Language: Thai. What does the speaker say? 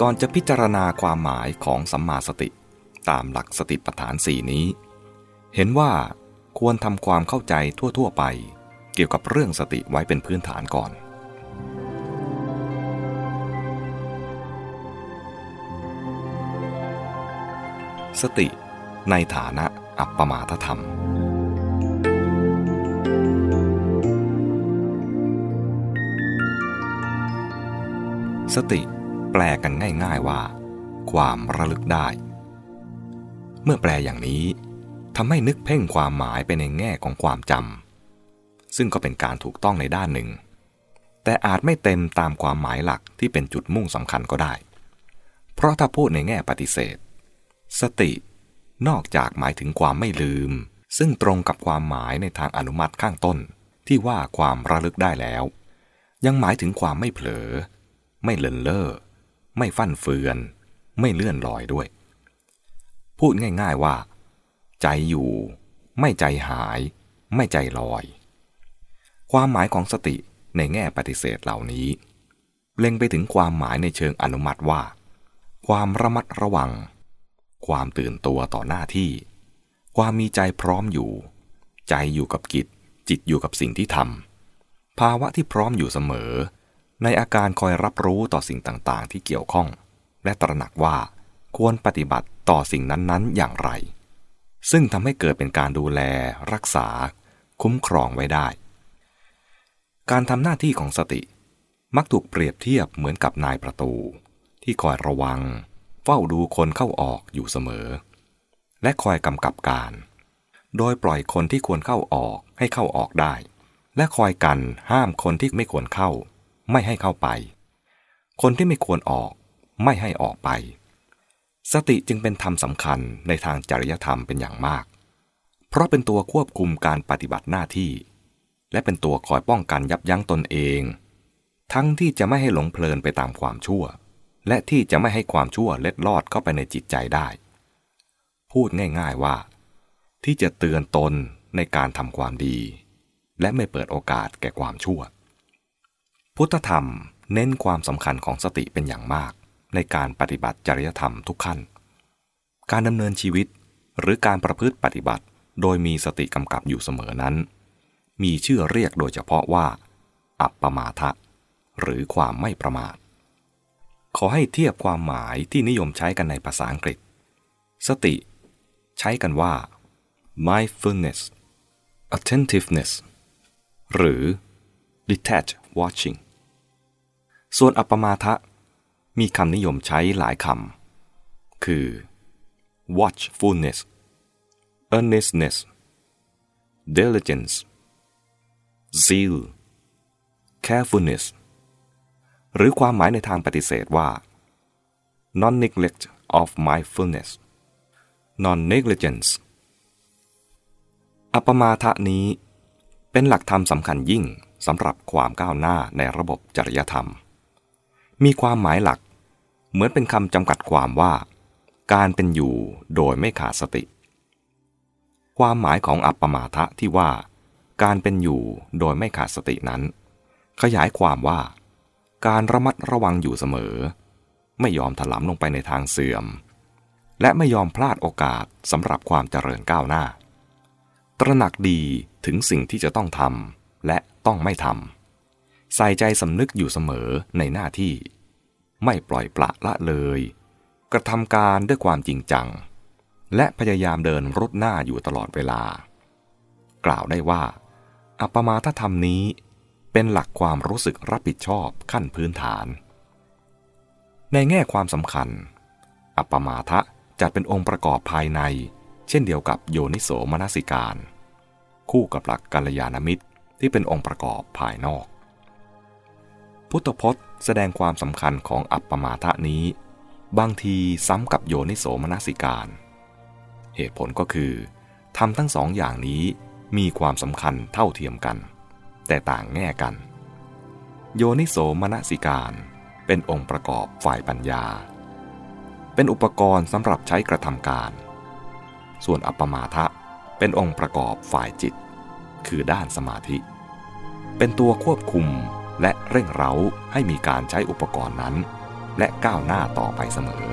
ก่อนจะพิจารณาความหมายของสัมมาสติ ตามหลักสติปัฏฐานสี่นี้ เห็นว่าควรทำความเข้าใจทั่ว ๆ ไป เกี่ยวกับเรื่องสติไว้เป็นพื้นฐานก่อน สติในฐานะอัปปมาทธรรม สติ ลกันง่ายๆว่า ความระลึกได้ เมื่อแปลอย่างนี้ทำให้นึกเพ่งความหมายไปในแง่ของความจำซึ่งก็เป็นการถูกต้องในด้านหนึ่ง แต่อาจไม่เต็มตามความหมายหลักที่เป็นจุดมุ่งสำคัญก็ได้ เพราะถ้าพูดในแง่ปฏิเสธ สตินอกจากหมายถึงความไม่ลืม ซึ่งตรงกับความหมายในทางอนุมัติข้างต้น ที่ว่าความระลึกได้แล้ว ยังหมายถึงความไม่เผลอ ไม่เลินเล่อ ไม่ฟั่นเฟือน ไม่เลื่อนลอยด้วย พูดง่าย ๆว่า ใจอยู่ ไม่ใจหาย ไม่ใจลอย ความหมายของสติในแง่ปฏิเสธเหล่านี้ เล็งไปถึงความหมายในเชิงอนุมัติว่า ความระมัดระวัง ความตื่นตัวต่อหน้าที่ ความมีใจพร้อมอยู่ ใจอยู่กับกิจ จิตอยู่กับสิ่งที่ทำภาวะที่พร้อมอยู่เสมอ ในอาการคอยรับรู้ต่อสิ่งต่างๆ ที่เกี่ยวข้อง และตระหนักว่าควรปฏิบัติต่อสิ่งนั้นๆ อย่างไร ซึ่งทำให้เกิดเป็นการดูแล รักษา คุ้มครองไว้ได้ การทำหน้าที่ของสติ มักถูกเปรียบเทียบเหมือนกับนายประตู ที่คอยระวัง เฝ้าดูคนเข้าออกอยู่เสมอ และคอยกำกับการ โดยปล่อยคนที่ควรเข้าออกให้เข้าออกได้ และคอยกันห้ามคนที่ไม่ควรเข้า ไม่ให้เข้าไป คนที่ไม่ควรออกไม่ให้ออกไป สติจึงเป็นธรรมสำคัญในทางจริยธรรมเป็นอย่างมาก เพราะเป็นตัวควบคุมการปฏิบัติหน้าที่ และเป็นตัวคอยป้องกันยับยั้งตนเอง ทั้งที่จะไม่ให้หลงเพลินไปตามความชั่ว และที่จะไม่ให้ความชั่วเล็ดลอดเข้าไปในจิตใจได้ พูดง่าย ๆว่า ที่จะเตือนตนในการทำความดี และไม่เปิดโอกาสแก่ความชั่ว พุทธธรรมเน้นความสำคัญของสติเป็นอย่างมาก ในการปฏิบัติจริยธรรมทุกขั้น การดำเนินชีวิตหรือการประพฤติปฏิบัติ โดยมีสติกำกับอยู่เสมอนั้น มีชื่อเรียกโดยเฉพาะว่า อัปปมาทะ หรือความไม่ประมาท ขอให้เทียบความหมายที่นิยมใช้กันในภาษาอังกฤษ สติ ใช้กันว่า mindfulness attentiveness หรือ detached watching ส่วนอัปปมาทะ มีคำนิยมใช้หลายคำ คือ watchfulness earnestness diligence zeal carefulness หรือความหมายในทางปฏิเสธว่า non neglect of mindfulness non negligence อัปปมาทะนี้เป็นหลักธรรมสำคัญยิ่งสำหรับความก้าวหน้าในระบบจริยธรรม มีความหมายหลัก เหมือนเป็นคำจำกัดความว่า การเป็นอยู่โดยไม่ขาดสติ ความหมายของอัปปมาทะที่ว่า การเป็นอยู่โดยไม่ขาดสตินั้น ขยายความว่า การระมัดระวังอยู่เสมอ ไม่ยอมถลำลงไปในทางเสื่อม และไม่ยอมพลาดโอกาสสำหรับความเจริญก้าวหน้า ตระหนักดีถึงสิ่งที่จะต้องทำและต้องไม่ทำ ใส่ใจสำนึกอยู่เสมอในหน้าที่ ไม่ปล่อยปละละเลย กระทำการด้วยความจริงจัง และพยายามเดินรุดหน้าอยู่ตลอดเวลา กล่าวได้ว่า อัปมาทธรรมนี้เป็นหลักความรู้สึกรับผิดชอบขั้นพื้นฐาน ในแง่ความสำคัญ อัปปมาทะจัดเป็นองค์ประกอบภายใน เช่นเดียวกับโยนิโสมนสิการ คู่กับหลักกัลยาณมิตรที่เป็นองค์ประกอบภายนอก พุทธพจน์แสดงความสำคัญของอัปปมาทะนี้ บางทีซ้ำกับโยนิโสมนสิการ เหตุผลก็คือทำทั้งสองอย่างนี้มีความสำคัญเท่าเทียมกัน แต่ต่างแง่กัน โยนิโสมนสิการเป็นองค์ประกอบฝ่ายปัญญา เป็นอุปกรณ์สำหรับใช้กระทำการ ส่วนอัปปมาทะเป็นองค์ประกอบฝ่ายจิต คือด้านสมาธิ เป็นตัวควบคุม และเร่งเร้าให้มีการใช้อุปกรณ์นั้น และก้าวหน้าต่อไปเสมอ